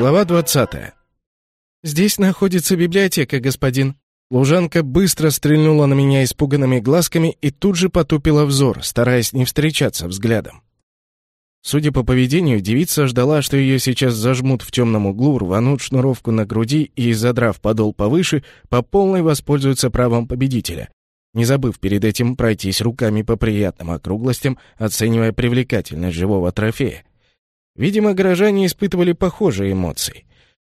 Глава 20. «Здесь находится библиотека, господин». Лужанка быстро стрельнула на меня испуганными глазками и тут же потупила взор, стараясь не встречаться взглядом. Судя по поведению, девица ждала, что ее сейчас зажмут в темном углу, рванут шнуровку на груди и, задрав подол повыше, по полной воспользуются правом победителя, не забыв перед этим пройтись руками по приятным округлостям, оценивая привлекательность живого трофея. Видимо, горожане испытывали похожие эмоции.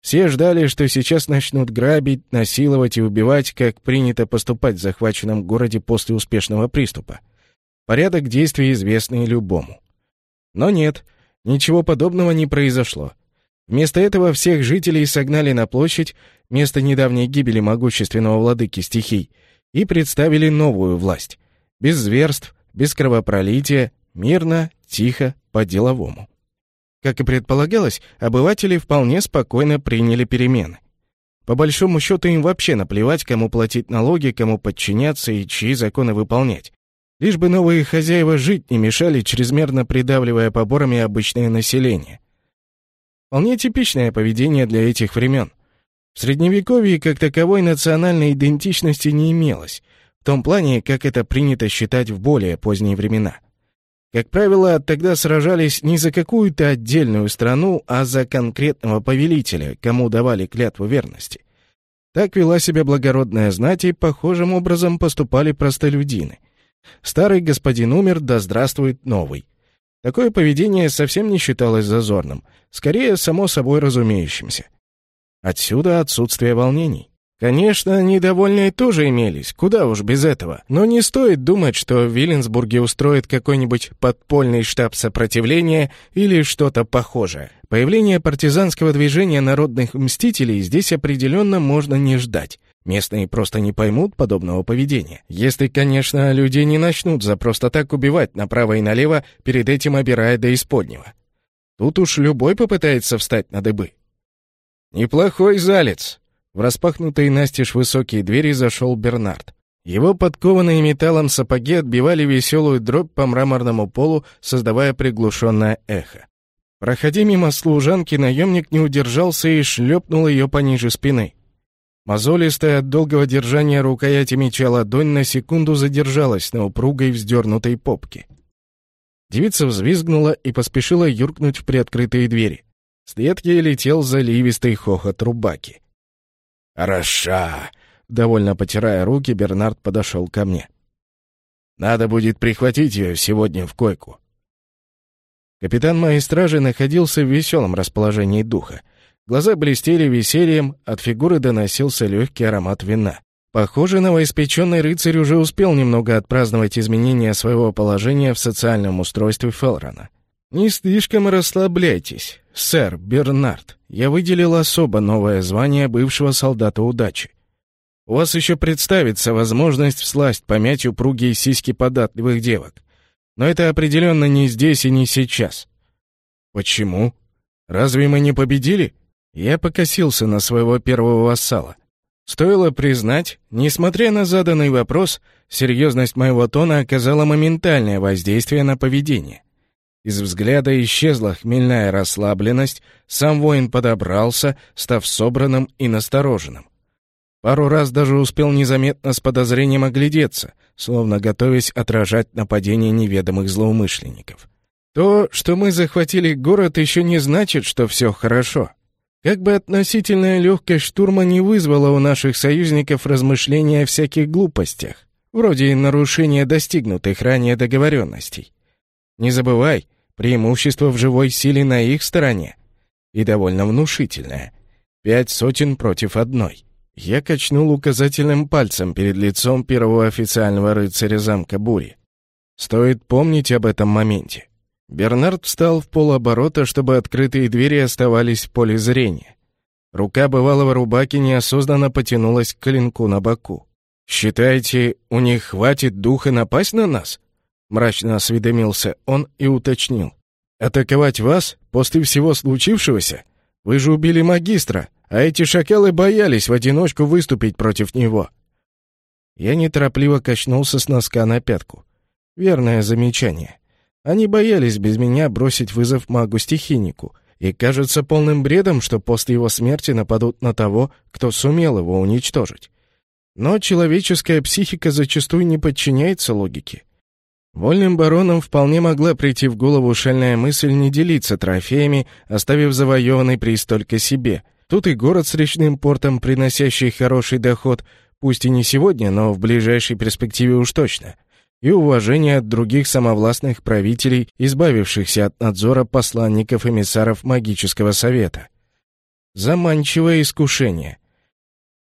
Все ждали, что сейчас начнут грабить, насиловать и убивать, как принято поступать в захваченном городе после успешного приступа. Порядок действий известный любому. Но нет, ничего подобного не произошло. Вместо этого всех жителей согнали на площадь, место недавней гибели могущественного владыки стихий, и представили новую власть. Без зверств, без кровопролития, мирно, тихо, по-деловому. Как и предполагалось, обыватели вполне спокойно приняли перемены. По большому счету им вообще наплевать, кому платить налоги, кому подчиняться и чьи законы выполнять. Лишь бы новые хозяева жить не мешали, чрезмерно придавливая поборами обычное население. Вполне типичное поведение для этих времен. В Средневековье как таковой национальной идентичности не имелось, в том плане, как это принято считать в более поздние времена. Как правило, тогда сражались не за какую-то отдельную страну, а за конкретного повелителя, кому давали клятву верности. Так вела себя благородная знать, и похожим образом поступали простолюдины. Старый господин умер, да здравствует новый. Такое поведение совсем не считалось зазорным, скорее, само собой разумеющимся. Отсюда отсутствие волнений. Конечно, недовольные тоже имелись, куда уж без этого. Но не стоит думать, что в Виленсбурге устроит какой-нибудь подпольный штаб сопротивления или что-то похожее. Появление партизанского движения народных мстителей здесь определенно можно не ждать. Местные просто не поймут подобного поведения. Если, конечно, людей не начнут за просто так убивать направо и налево, перед этим обирая до исподнего. Тут уж любой попытается встать на дыбы. «Неплохой залец!» В распахнутые настежь высокие двери зашел Бернард. Его подкованные металлом сапоги отбивали веселую дробь по мраморному полу, создавая приглушенное эхо. Проходя мимо служанки, наемник не удержался и шлепнул ее пониже спины. Мозолистая от долгого держания рукояти меча ладонь на секунду задержалась на упругой вздернутой попке. Девица взвизгнула и поспешила юркнуть в приоткрытые двери. След ей летел заливистый хохот рубаки. «Хороша!» — довольно потирая руки, Бернард подошел ко мне. «Надо будет прихватить ее сегодня в койку». Капитан моей стражи находился в веселом расположении духа — Глаза блестели весельем, от фигуры доносился легкий аромат вина. Похоже, новоиспеченный рыцарь уже успел немного отпраздновать изменения своего положения в социальном устройстве Фелрона. «Не слишком расслабляйтесь, сэр Бернард. Я выделил особо новое звание бывшего солдата удачи. У вас еще представится возможность всласть помять упругие сиськи податливых девок. Но это определенно не здесь и не сейчас». «Почему? Разве мы не победили?» Я покосился на своего первого вассала. Стоило признать, несмотря на заданный вопрос, серьезность моего тона оказала моментальное воздействие на поведение. Из взгляда исчезла хмельная расслабленность, сам воин подобрался, став собранным и настороженным. Пару раз даже успел незаметно с подозрением оглядеться, словно готовясь отражать нападение неведомых злоумышленников. То, что мы захватили город, еще не значит, что все хорошо. Как бы относительная легкость штурма не вызвала у наших союзников размышления о всяких глупостях, вроде нарушения достигнутых ранее договоренностей. Не забывай, преимущество в живой силе на их стороне. И довольно внушительное. Пять сотен против одной. Я качнул указательным пальцем перед лицом первого официального рыцаря замка Бури. Стоит помнить об этом моменте. Бернард встал в полоборота, чтобы открытые двери оставались в поле зрения. Рука бывалого рубаки неосознанно потянулась к клинку на боку. «Считаете, у них хватит духа напасть на нас?» Мрачно осведомился он и уточнил. «Атаковать вас после всего случившегося? Вы же убили магистра, а эти шакалы боялись в одиночку выступить против него». Я неторопливо качнулся с носка на пятку. Верное замечание. Они боялись без меня бросить вызов магу-стихийнику, и кажется полным бредом, что после его смерти нападут на того, кто сумел его уничтожить. Но человеческая психика зачастую не подчиняется логике. Вольным баронам вполне могла прийти в голову шальная мысль не делиться трофеями, оставив завоеванный приз только себе. Тут и город с речным портом, приносящий хороший доход, пусть и не сегодня, но в ближайшей перспективе уж точно. И уважение от других самовластных правителей, избавившихся от надзора посланников-эмиссаров магического совета. Заманчивое искушение.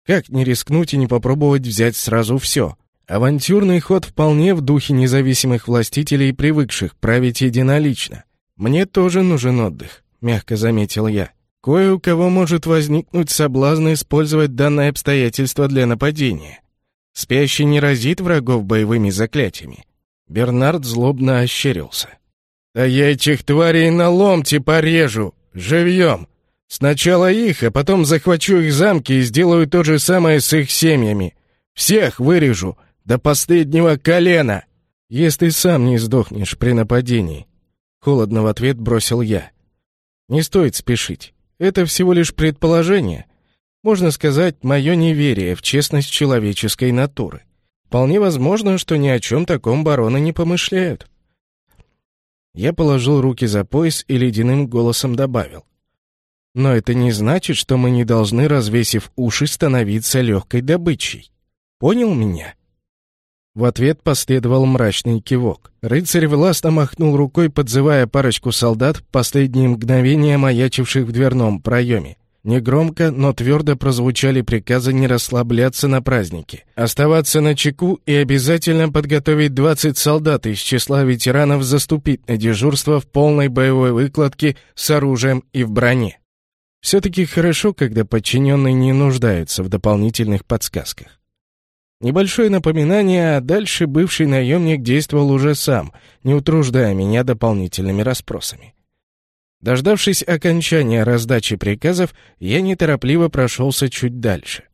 Как не рискнуть и не попробовать взять сразу все — Авантюрный ход вполне в духе независимых властителей, привыкших править единолично. «Мне тоже нужен отдых», — мягко заметил я. «Кое у кого может возникнуть соблазн использовать данное обстоятельство для нападения. Спящий не разит врагов боевыми заклятиями». Бернард злобно ощерился. «Да я этих тварей на ломти порежу! Живьем! Сначала их, а потом захвачу их замки и сделаю то же самое с их семьями. Всех вырежу, до последнего колена, если сам не сдохнешь при нападении. Холодно в ответ бросил я. Не стоит спешить. Это всего лишь предположение. Можно сказать, мое неверие в честность человеческой натуры. Вполне возможно, что ни о чем таком бароны не помышляют. Я положил руки за пояс и ледяным голосом добавил. Но это не значит, что мы не должны, развесив уши, становиться легкой добычей. Понял меня? В ответ последовал мрачный кивок. Рыцарь властно махнул рукой, подзывая парочку солдат, последние мгновения маячивших в дверном проеме. Негромко, но твердо прозвучали приказы не расслабляться на празднике, оставаться на чеку и обязательно подготовить 20 солдат из числа ветеранов заступить на дежурство в полной боевой выкладке с оружием и в броне. Все-таки хорошо, когда подчиненные не нуждаются в дополнительных подсказках. Небольшое напоминание, дальше бывший наемник действовал уже сам, не утруждая меня дополнительными расспросами. Дождавшись окончания раздачи приказов, я неторопливо прошелся чуть дальше.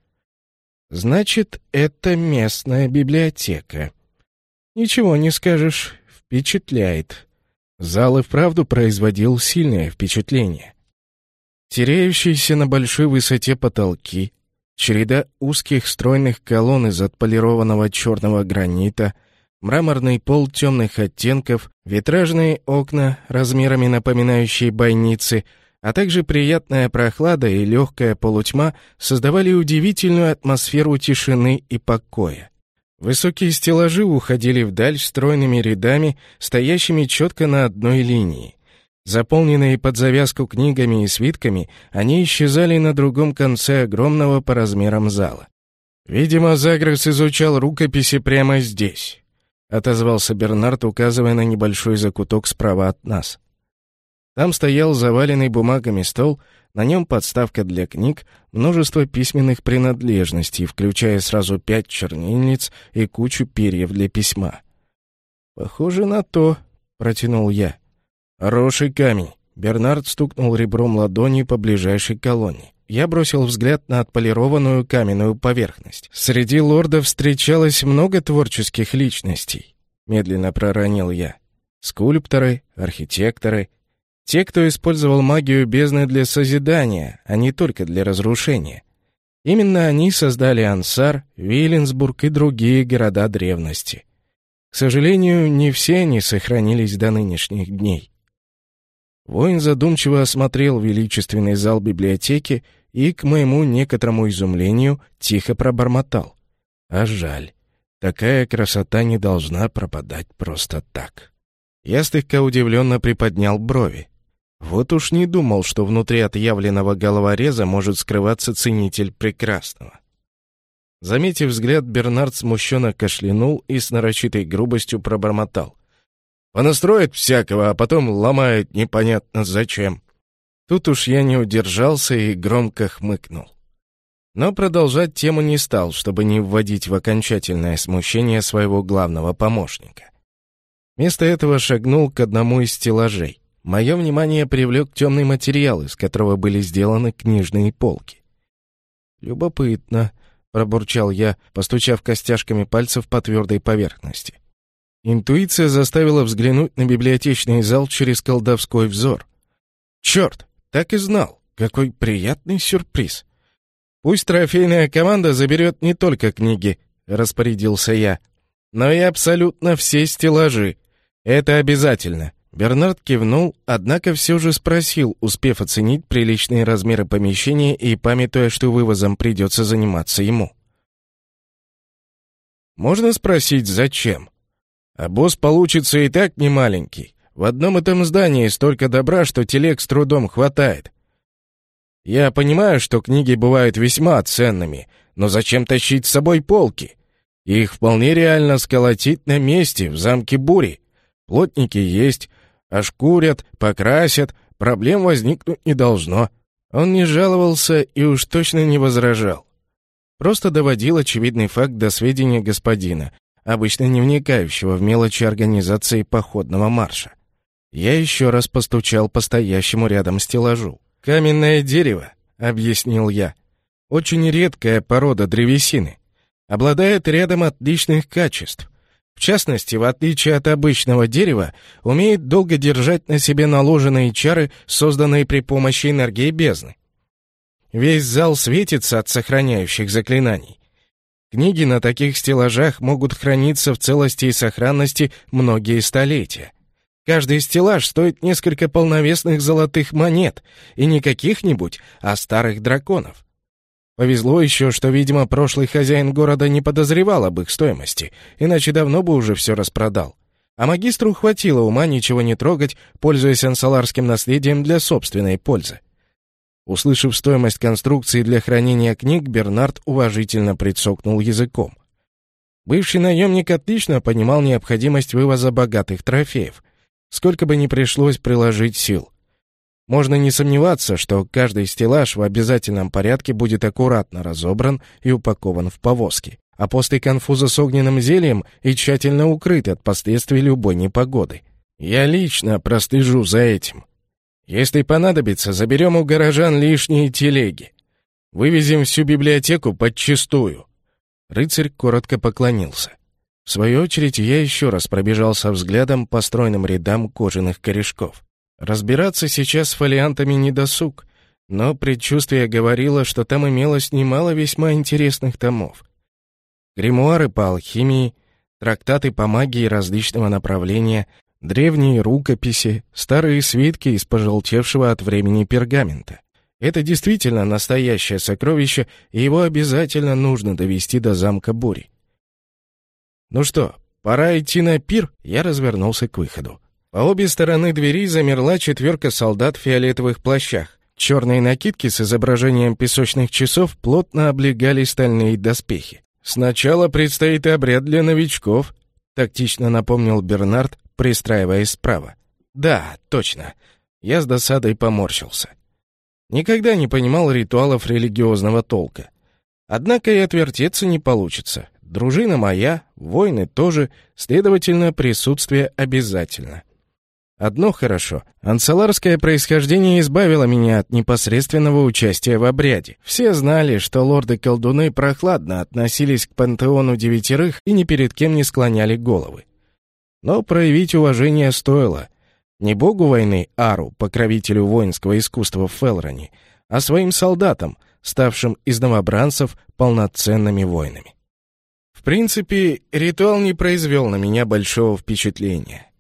Значит, это местная библиотека. Ничего не скажешь, впечатляет. Зал и вправду производил сильное впечатление. Теряющиеся на большой высоте потолки, Череда узких стройных колонн из отполированного черного гранита, мраморный пол темных оттенков, витражные окна, размерами напоминающие бойницы, а также приятная прохлада и легкая полутьма создавали удивительную атмосферу тишины и покоя. Высокие стеллажи уходили вдаль стройными рядами, стоящими четко на одной линии. Заполненные под завязку книгами и свитками, они исчезали на другом конце огромного по размерам зала. «Видимо, Загрес изучал рукописи прямо здесь», — отозвался Бернард, указывая на небольшой закуток справа от нас. Там стоял заваленный бумагами стол, на нем подставка для книг, множество письменных принадлежностей, включая сразу пять чернильниц и кучу перьев для письма. «Похоже на то», — протянул я. «Хороший камень!» Бернард стукнул ребром ладони по ближайшей колонне. Я бросил взгляд на отполированную каменную поверхность. Среди лордов встречалось много творческих личностей. Медленно проронил я. Скульпторы, архитекторы. Те, кто использовал магию бездны для созидания, а не только для разрушения. Именно они создали Ансар, Виленсбург и другие города древности. К сожалению, не все они сохранились до нынешних дней. Воин задумчиво осмотрел величественный зал библиотеки и, к моему некоторому изумлению, тихо пробормотал. А жаль, такая красота не должна пропадать просто так. Я слегка удивленно приподнял брови. Вот уж не думал, что внутри отъявленного головореза может скрываться ценитель прекрасного. Заметив взгляд, Бернард смущенно кашлянул и с нарочитой грубостью пробормотал. Понастроит всякого, а потом ломает непонятно зачем. Тут уж я не удержался и громко хмыкнул. Но продолжать тему не стал, чтобы не вводить в окончательное смущение своего главного помощника. Вместо этого шагнул к одному из стеллажей. Мое внимание привлек темный материал, из которого были сделаны книжные полки. «Любопытно», — пробурчал я, постучав костяшками пальцев по твердой поверхности. Интуиция заставила взглянуть на библиотечный зал через колдовской взор. Черт! Так и знал. Какой приятный сюрприз. Пусть трофейная команда заберет не только книги, распорядился я, но и абсолютно все стеллажи. Это обязательно. Бернард кивнул, однако все же спросил, успев оценить приличные размеры помещения и памятуя, что вывозом придется заниматься ему. «Можно спросить, зачем? А босс получится и так немаленький. В одном этом здании столько добра, что телег с трудом хватает. Я понимаю, что книги бывают весьма ценными, но зачем тащить с собой полки? Их вполне реально сколотить на месте, в замке Бури. Плотники есть, ошкурят, покрасят, проблем возникнуть не должно. Он не жаловался и уж точно не возражал. Просто доводил очевидный факт до сведения господина, обычно не вникающего в мелочи организации походного марша. Я еще раз постучал по стоящему рядом стеллажу. «Каменное дерево», — объяснил я. «Очень редкая порода древесины. Обладает рядом отличных качеств. В частности, в отличие от обычного дерева, умеет долго держать на себе наложенные чары, созданные при помощи энергии бездны. Весь зал светится от сохраняющих заклинаний. Книги на таких стеллажах могут храниться в целости и сохранности многие столетия. Каждый стеллаж стоит несколько полновесных золотых монет, и не каких-нибудь, а старых драконов. Повезло еще, что, видимо, прошлый хозяин города не подозревал об их стоимости, иначе давно бы уже все распродал. А магистру хватило ума ничего не трогать, пользуясь ансаларским наследием для собственной пользы. Услышав стоимость конструкции для хранения книг, Бернард уважительно прицокнул языком. Бывший наемник отлично понимал необходимость вывоза богатых трофеев, сколько бы ни пришлось приложить сил. Можно не сомневаться, что каждый стеллаж в обязательном порядке будет аккуратно разобран и упакован в повозки, а после конфуза с огненным зельем и тщательно укрыт от последствий любой непогоды. Я лично прослежу за этим. Если понадобится, заберем у горожан лишние телеги. Вывезем всю библиотеку подчистую. Рыцарь коротко поклонился. В свою очередь я еще раз пробежался взглядом по стройным рядам кожаных корешков. Разбираться сейчас с фолиантами не досуг, но предчувствие говорило, что там имелось немало весьма интересных томов. Гримуары по алхимии, трактаты по магии различного направления, древние рукописи, старые свитки из пожелтевшего от времени пергамента. Это действительно настоящее сокровище, и его обязательно нужно довести до замка Бури. Ну что, пора идти на пир, я развернулся к выходу. По обе стороны двери замерла четверка солдат в фиолетовых плащах. Черные накидки с изображением песочных часов плотно облегали стальные доспехи. «Сначала предстоит обряд для новичков», — тактично напомнил Бернард, пристраиваясь справа. «Да, точно». Я с досадой поморщился. Никогда не понимал ритуалов религиозного толка. Однако и отвертеться не получится. Дружина моя, воины тоже, следовательно, присутствие обязательно. Одно хорошо. Ансаларское происхождение избавило меня от непосредственного участия в обряде. Все знали, что лорды-колдуны прохладно относились к пантеону девятерых и ни перед кем не склоняли головы. Но проявить уважение стоило. Не богу войны Ару, покровителю воинского искусства в Фелроне, а своим солдатам, ставшим из новобранцев полноценными воинами. В принципе, ритуал не произвел на меня большого впечатления.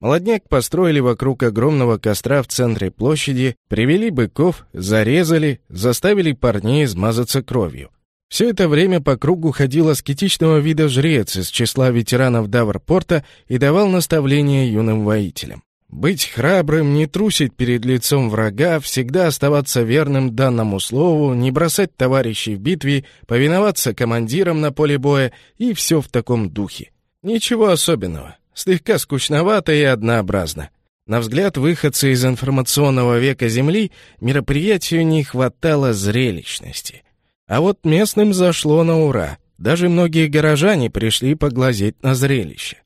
Молодняк построили вокруг огромного костра в центре площади, привели быков, зарезали, заставили парней измазаться кровью. Все это время по кругу ходил аскетичного вида жрец из числа ветеранов Даврпорта и давал наставления юным воителям. Быть храбрым, не трусить перед лицом врага, всегда оставаться верным данному слову, не бросать товарищей в битве, повиноваться командирам на поле боя и все в таком духе. Ничего особенного слегка скучновато и однообразно. На взгляд выходца из информационного века Земли мероприятию не хватало зрелищности. А вот местным зашло на ура. Даже многие горожане пришли поглазеть на зрелище.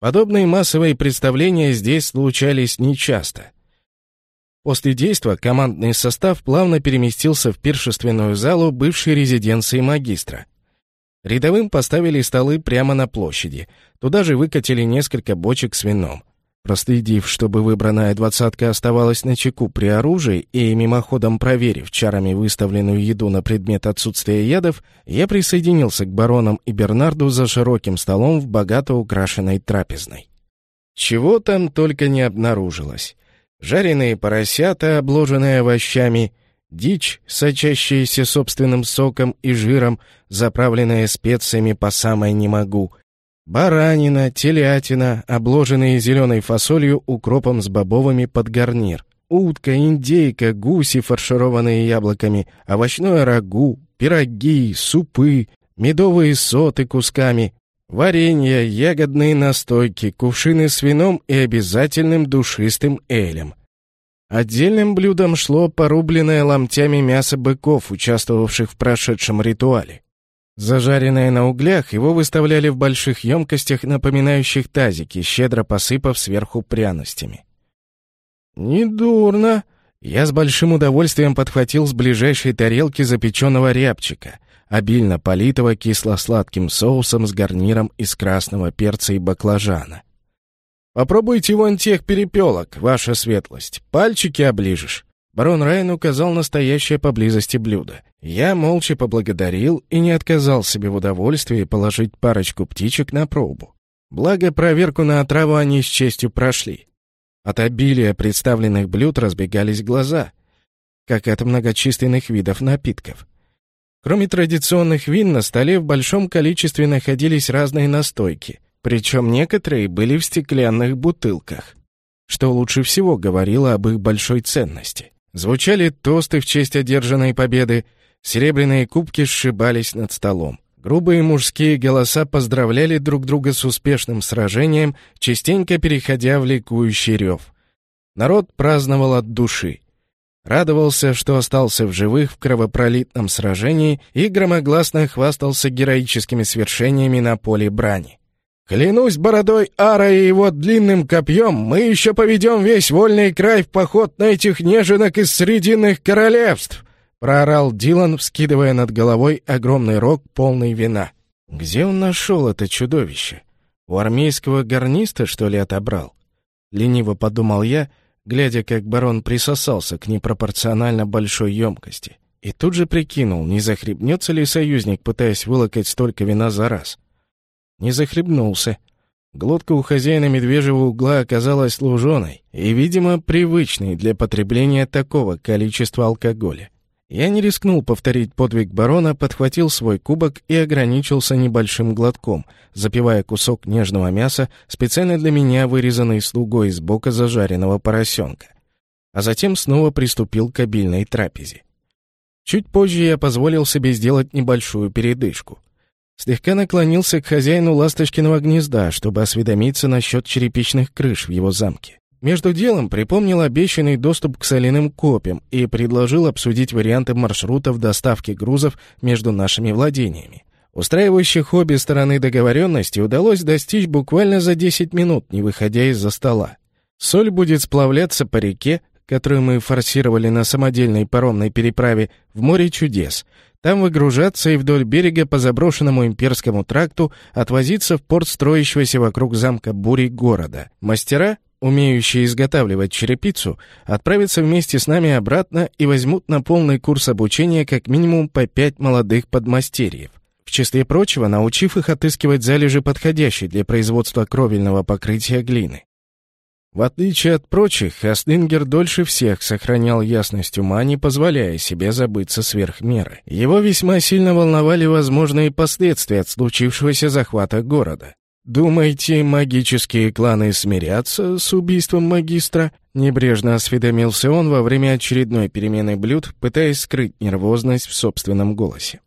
Подобные массовые представления здесь случались нечасто. После действа командный состав плавно переместился в пиршественную залу бывшей резиденции магистра. Рядовым поставили столы прямо на площади. Туда же выкатили несколько бочек с вином. Проследив, чтобы выбранная двадцатка оставалась на чеку при оружии и мимоходом проверив чарами выставленную еду на предмет отсутствия ядов, я присоединился к баронам и Бернарду за широким столом в богато украшенной трапезной. Чего там только не обнаружилось. Жареные поросята, обложенные овощами, дичь, сочащаяся собственным соком и жиром, заправленная специями по самой не могу, баранина, телятина, обложенные зеленой фасолью укропом с бобовыми под гарнир, утка, индейка, гуси, фаршированные яблоками, овощное рагу, пироги, супы, медовые соты кусками, Варенье, ягодные настойки, кувшины с вином и обязательным душистым элем. Отдельным блюдом шло порубленное ломтями мясо быков, участвовавших в прошедшем ритуале. Зажаренное на углях, его выставляли в больших емкостях, напоминающих тазики, щедро посыпав сверху пряностями. «Недурно!» Я с большим удовольствием подхватил с ближайшей тарелки запеченного рябчика — обильно политого кисло-сладким соусом с гарниром из красного перца и баклажана. «Попробуйте вон тех перепелок, ваша светлость. Пальчики оближешь». Барон Райан указал настоящее поблизости блюдо. Я молча поблагодарил и не отказал себе в удовольствии положить парочку птичек на пробу. Благо, проверку на отраву они с честью прошли. От обилия представленных блюд разбегались глаза, как от многочисленных видов напитков. Кроме традиционных вин, на столе в большом количестве находились разные настойки, причем некоторые были в стеклянных бутылках, что лучше всего говорило об их большой ценности. Звучали тосты в честь одержанной победы, серебряные кубки сшибались над столом. Грубые мужские голоса поздравляли друг друга с успешным сражением, частенько переходя в ликующий рев. Народ праздновал от души радовался, что остался в живых в кровопролитном сражении и громогласно хвастался героическими свершениями на поле брани. «Клянусь бородой Ара и его длинным копьем, мы еще поведем весь вольный край в поход на этих неженок из Срединных королевств!» — проорал Дилан, вскидывая над головой огромный рог, полный вина. «Где он нашел это чудовище? У армейского гарниста, что ли, отобрал?» Лениво подумал я — глядя, как барон присосался к непропорционально большой емкости. И тут же прикинул, не захлебнется ли союзник, пытаясь вылокать столько вина за раз. Не захлебнулся. Глотка у хозяина медвежьего угла оказалась луженой и, видимо, привычной для потребления такого количества алкоголя. Я не рискнул повторить подвиг барона, подхватил свой кубок и ограничился небольшим глотком, запивая кусок нежного мяса, специально для меня вырезанный слугой из бока зажаренного поросенка. А затем снова приступил к обильной трапезе. Чуть позже я позволил себе сделать небольшую передышку. Слегка наклонился к хозяину ласточкиного гнезда, чтобы осведомиться насчет черепичных крыш в его замке. Между делом припомнил обещанный доступ к соляным копьям и предложил обсудить варианты маршрутов доставки грузов между нашими владениями. Устраивающих обе стороны договоренности удалось достичь буквально за 10 минут, не выходя из-за стола. Соль будет сплавляться по реке, которую мы форсировали на самодельной паромной переправе, в море чудес. Там выгружаться и вдоль берега по заброшенному имперскому тракту отвозиться в порт строящегося вокруг замка Бури города. Мастера умеющие изготавливать черепицу, отправятся вместе с нами обратно и возьмут на полный курс обучения как минимум по пять молодых подмастерьев. В числе прочего, научив их отыскивать залежи подходящей для производства кровельного покрытия глины. В отличие от прочих, Аслингер дольше всех сохранял ясность ума, не позволяя себе забыться сверх меры. Его весьма сильно волновали возможные последствия от случившегося захвата города. «Думаете, магические кланы смирятся с убийством магистра?» Небрежно осведомился он во время очередной перемены блюд, пытаясь скрыть нервозность в собственном голосе.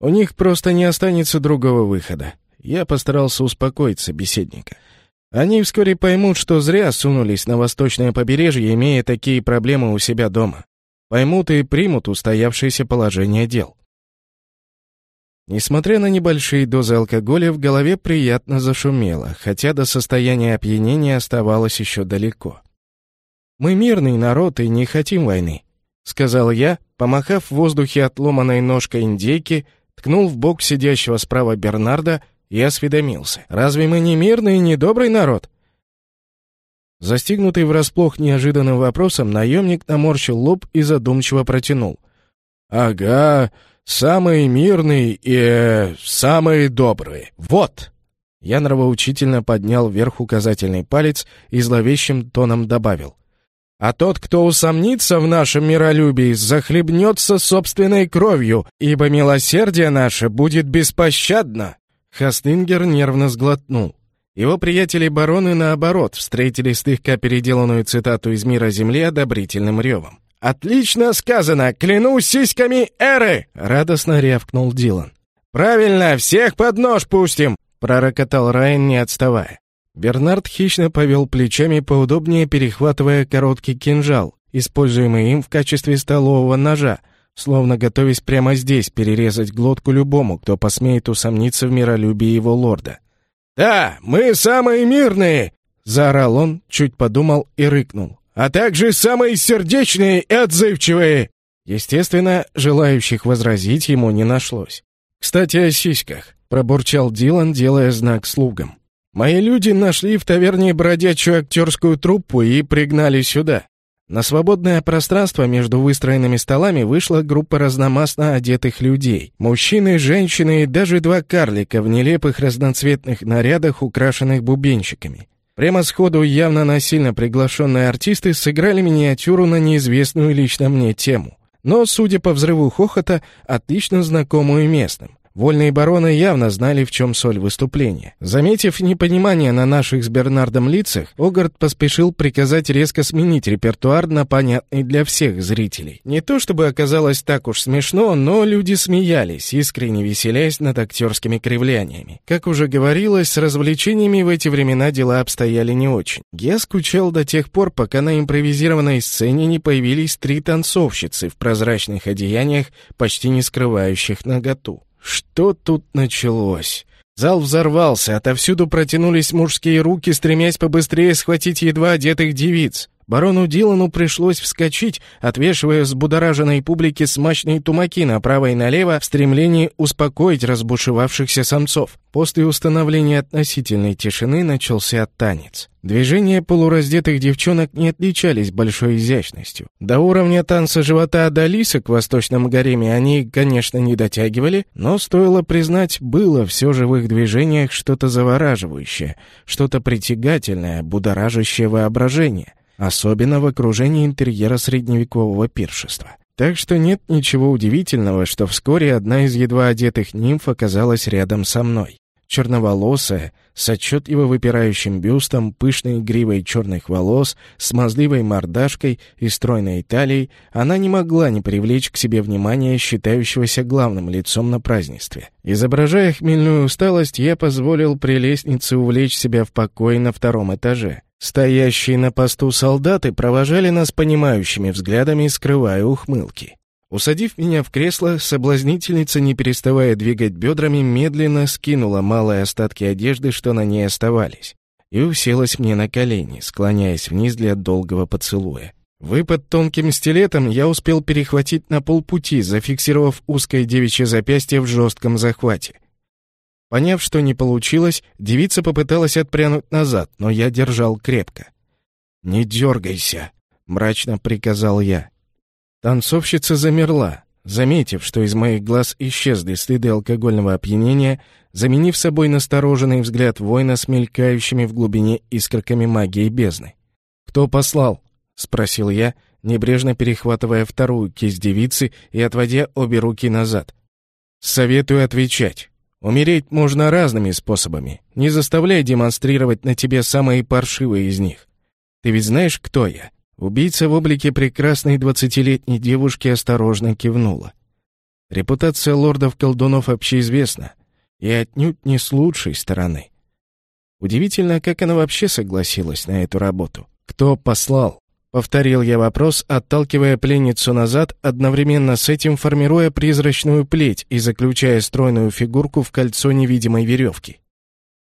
«У них просто не останется другого выхода». Я постарался успокоить собеседника. Они вскоре поймут, что зря сунулись на восточное побережье, имея такие проблемы у себя дома. Поймут и примут устоявшееся положение дел. Несмотря на небольшие дозы алкоголя, в голове приятно зашумело, хотя до состояния опьянения оставалось еще далеко. «Мы мирный народ и не хотим войны», — сказал я, помахав в воздухе отломанной ножкой индейки, ткнул в бок сидящего справа Бернарда и осведомился. «Разве мы не мирный и не добрый народ?» Застигнутый врасплох неожиданным вопросом, наемник наморщил лоб и задумчиво протянул. «Ага, самые мирные и... Э, самые добрые. Вот!» Я нравоучительно поднял вверх указательный палец и зловещим тоном добавил. «А тот, кто усомнится в нашем миролюбии, захлебнется собственной кровью, ибо милосердие наше будет беспощадно!» Хастингер нервно сглотнул. Его приятели-бароны, наоборот, встретили слегка переделанную цитату из «Мира Земли» одобрительным ревом. «Отлично сказано! Клянусь сиськами эры!» — радостно рявкнул Дилан. «Правильно, всех под нож пустим!» — пророкотал Райан, не отставая. Бернард хищно повел плечами, поудобнее перехватывая короткий кинжал, используемый им в качестве столового ножа, словно готовясь прямо здесь перерезать глотку любому, кто посмеет усомниться в миролюбии его лорда. «Да, мы самые мирные!» — заорал он, чуть подумал и рыкнул. «А также самые сердечные и отзывчивые!» Естественно, желающих возразить ему не нашлось. «Кстати, о сиськах», — пробурчал Дилан, делая знак слугам. «Мои люди нашли в таверне бродячую актерскую труппу и пригнали сюда. На свободное пространство между выстроенными столами вышла группа разномастно одетых людей. Мужчины, женщины и даже два карлика в нелепых разноцветных нарядах, украшенных бубенчиками. Прямо сходу явно насильно приглашенные артисты сыграли миниатюру на неизвестную лично мне тему. Но, судя по взрыву хохота, отлично знакомую местным. Вольные бароны явно знали, в чем соль выступления. Заметив непонимание на наших с Бернардом лицах, Огард поспешил приказать резко сменить репертуар на понятный для всех зрителей. Не то чтобы оказалось так уж смешно, но люди смеялись, искренне веселясь над актерскими кривляниями. Как уже говорилось, с развлечениями в эти времена дела обстояли не очень. Я скучал до тех пор, пока на импровизированной сцене не появились три танцовщицы в прозрачных одеяниях, почти не скрывающих наготу. Что тут началось? Зал взорвался, отовсюду протянулись мужские руки, стремясь побыстрее схватить едва одетых девиц. Барону Дилану пришлось вскочить, отвешивая взбудораженной публике смачные тумаки направо и налево в стремлении успокоить разбушевавшихся самцов. После установления относительной тишины начался танец. Движения полураздетых девчонок не отличались большой изящностью. До уровня танца живота Адалиса к восточном гареме они, конечно, не дотягивали, но, стоило признать, было все же в их движениях что-то завораживающее, что-то притягательное, будоражащее воображение особенно в окружении интерьера средневекового пиршества. Так что нет ничего удивительного, что вскоре одна из едва одетых нимф оказалась рядом со мной. Черноволосая, с отчетливо выпирающим бюстом, пышной гривой черных волос, смазливой мордашкой и стройной талией, она не могла не привлечь к себе внимания считающегося главным лицом на празднестве. Изображая хмельную усталость, я позволил прелестнице увлечь себя в покой на втором этаже. Стоящие на посту солдаты провожали нас понимающими взглядами, скрывая ухмылки. Усадив меня в кресло, соблазнительница, не переставая двигать бедрами, медленно скинула малые остатки одежды, что на ней оставались, и уселась мне на колени, склоняясь вниз для долгого поцелуя. Выпад тонким стилетом я успел перехватить на полпути, зафиксировав узкое девичье запястье в жестком захвате. Поняв, что не получилось, девица попыталась отпрянуть назад, но я держал крепко. «Не дергайся», — мрачно приказал я. Танцовщица замерла, заметив, что из моих глаз исчезли следы алкогольного опьянения, заменив собой настороженный взгляд воина с мелькающими в глубине искорками магии бездны. «Кто послал?» — спросил я, небрежно перехватывая вторую кисть девицы и отводя обе руки назад. «Советую отвечать». Умереть можно разными способами. Не заставляй демонстрировать на тебе самые паршивые из них. Ты ведь знаешь, кто я?» Убийца в облике прекрасной двадцатилетней девушки осторожно кивнула. Репутация лордов-колдунов общеизвестна, и отнюдь не с лучшей стороны. Удивительно, как она вообще согласилась на эту работу. Кто послал? Повторил я вопрос, отталкивая пленницу назад, одновременно с этим формируя призрачную плеть и заключая стройную фигурку в кольцо невидимой веревки.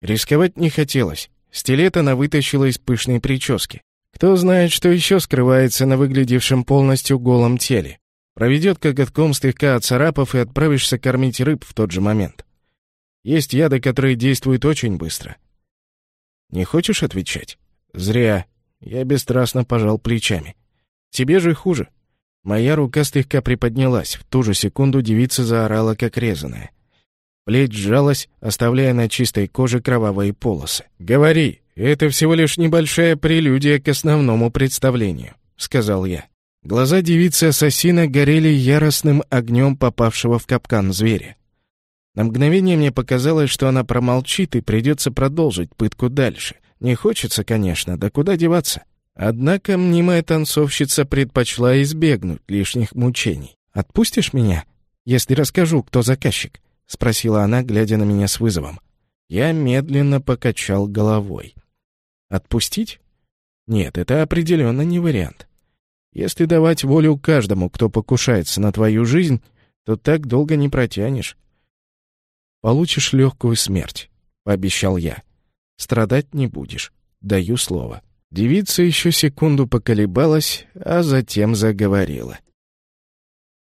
Рисковать не хотелось. Стилет она вытащила из пышной прически. Кто знает, что еще скрывается на выглядевшем полностью голом теле. Проведет коготком слегка отцарапав и отправишься кормить рыб в тот же момент. Есть яды, которые действуют очень быстро. Не хочешь отвечать? Зря. Я бесстрастно пожал плечами. Тебе же хуже. Моя рука слегка приподнялась. В ту же секунду девица заорала, как резаная. Плеть сжалась, оставляя на чистой коже кровавые полосы. «Говори, это всего лишь небольшая прелюдия к основному представлению», — сказал я. Глаза девицы-ассасина горели яростным огнем попавшего в капкан зверя. На мгновение мне показалось, что она промолчит и придется продолжить пытку дальше. Не хочется, конечно, да куда деваться? Однако мнимая танцовщица предпочла избегнуть лишних мучений. «Отпустишь меня, если расскажу, кто заказчик?» — спросила она, глядя на меня с вызовом. Я медленно покачал головой. «Отпустить? Нет, это определенно не вариант. Если давать волю каждому, кто покушается на твою жизнь, то так долго не протянешь. Получишь легкую смерть», — пообещал я. «Страдать не будешь. Даю слово». Девица еще секунду поколебалась, а затем заговорила.